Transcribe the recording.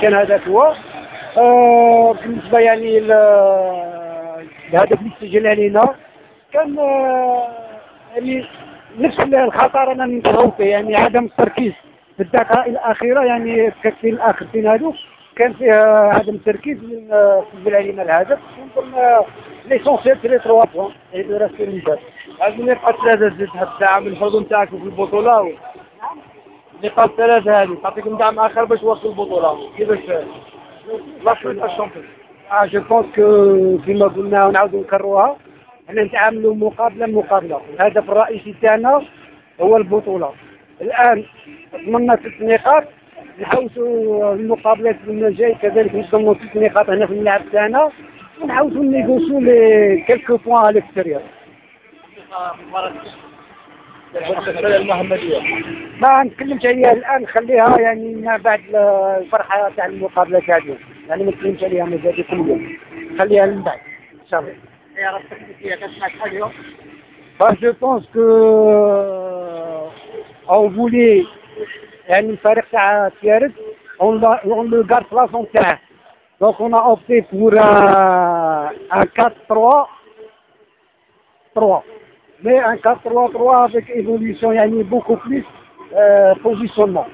كان هذاك هو. آه بالنسبة يعني الهدف اللي سجل علينا كان آه يعني نفس الخطر أنا نتخوف يعني عدم التركيز. في الدقائق الأخيرة يعني في الاخرتين هذو كان فيها عدم التركيز سجل علينا الهدف. نظن ليسونسيال في لي تروا بوان اللي راه اللي هذه النقاط ثلاثة زدت هاد الساعة من الحضور نتاعكم في البطولة. النقاط ثلاثة هذه. تعطيكم دعم آخر باش توصلوا البطولة. كيفاش لا شوية ال champion آه je pense que كيما قلنا ونعاودوا نكرروها. إحنا نتعاملوا مقابلة مقابلة. الهدف الرئيسي تاعنا هو البطولة. الآن ضمننا ست نقاط نحوسوا المقابلات الجاي كذلك نضمنوا ست نقاط هنا في الملعب تاعنا. ونحاولوا ن négocier les quelques points à l'extérieur ما نتكلمش عليها الآن نخليها يعني ما بعد الفرحة تاع المقابلة تاع اليوم. يعني ما نتكلمش عليها مازال كل يوم. خليها من بعد. إن شاء الله. هي راه التكنيكيه كتسمعك اليوم. Je pense que on voulait يعني الفريق تاع تيارت on, on le garde façon تاعه donc on a opté pour euh, un 4-3 3 mais un 4-3-3 avec évolution, il y a beaucoup plus euh, positionnement.